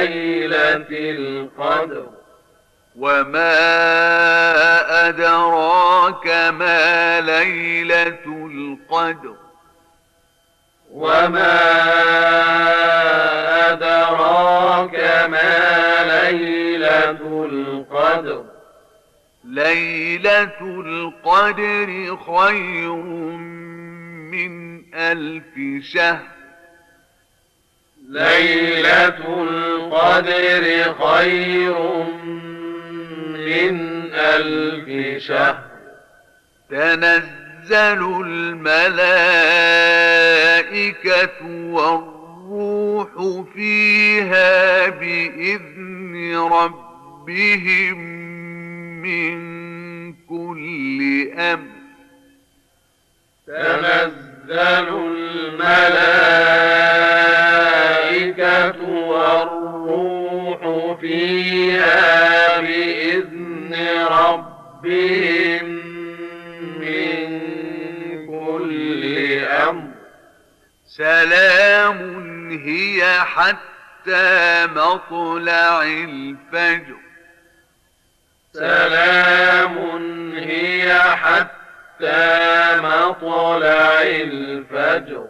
ليلة القدر. وما أدراك ما ليلة القدر. وما أدراك ما ليلة القدر. ليلة القدر خير من ألف شهر. ليلة القدر خير من ألف شهر. تنزل الملائكة والروح فيها بإذن ربهم من كل أمر. تنزل الملائكة ربهم من كل أمر. سلام هي حتى مطلع الفجر. سلام هي حتى مطلع الفجر.